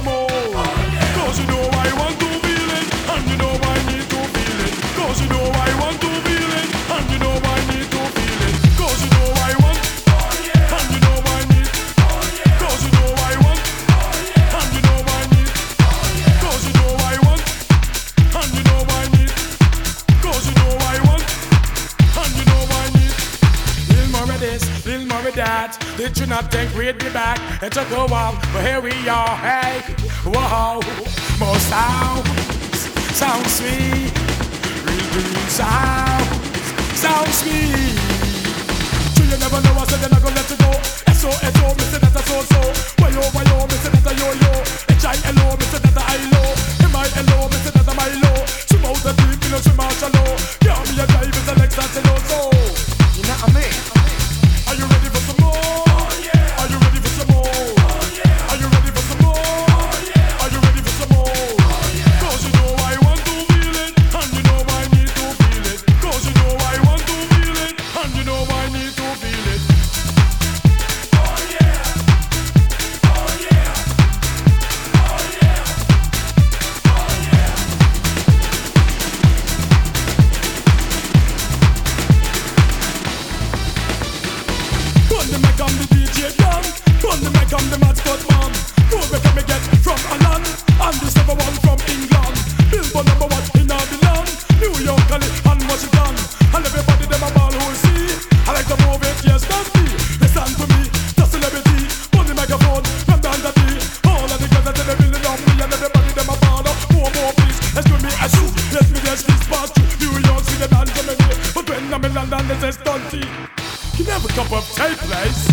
como that. Did you not think we'd be back? It took a while, but here we are. Hey, whoa, more sounds, sound sweet, real sounds, sound sweet. On the mad spot man. Who can me get from Holland? And this number one from England. Billboard number one in all. New York, and Washington. And everybody them a ball who see. I like to move it, yes, that's me. Listen to me, the celebrity. On the microphone, from down the. All of the girls that they really love me, and everybody them a ball oh, up. More, more, please. Excuse me, shoot. Let me just this past you. New York, see the dance, Germany. But when I'm in London, this is stunty. I have a cup of tea, please?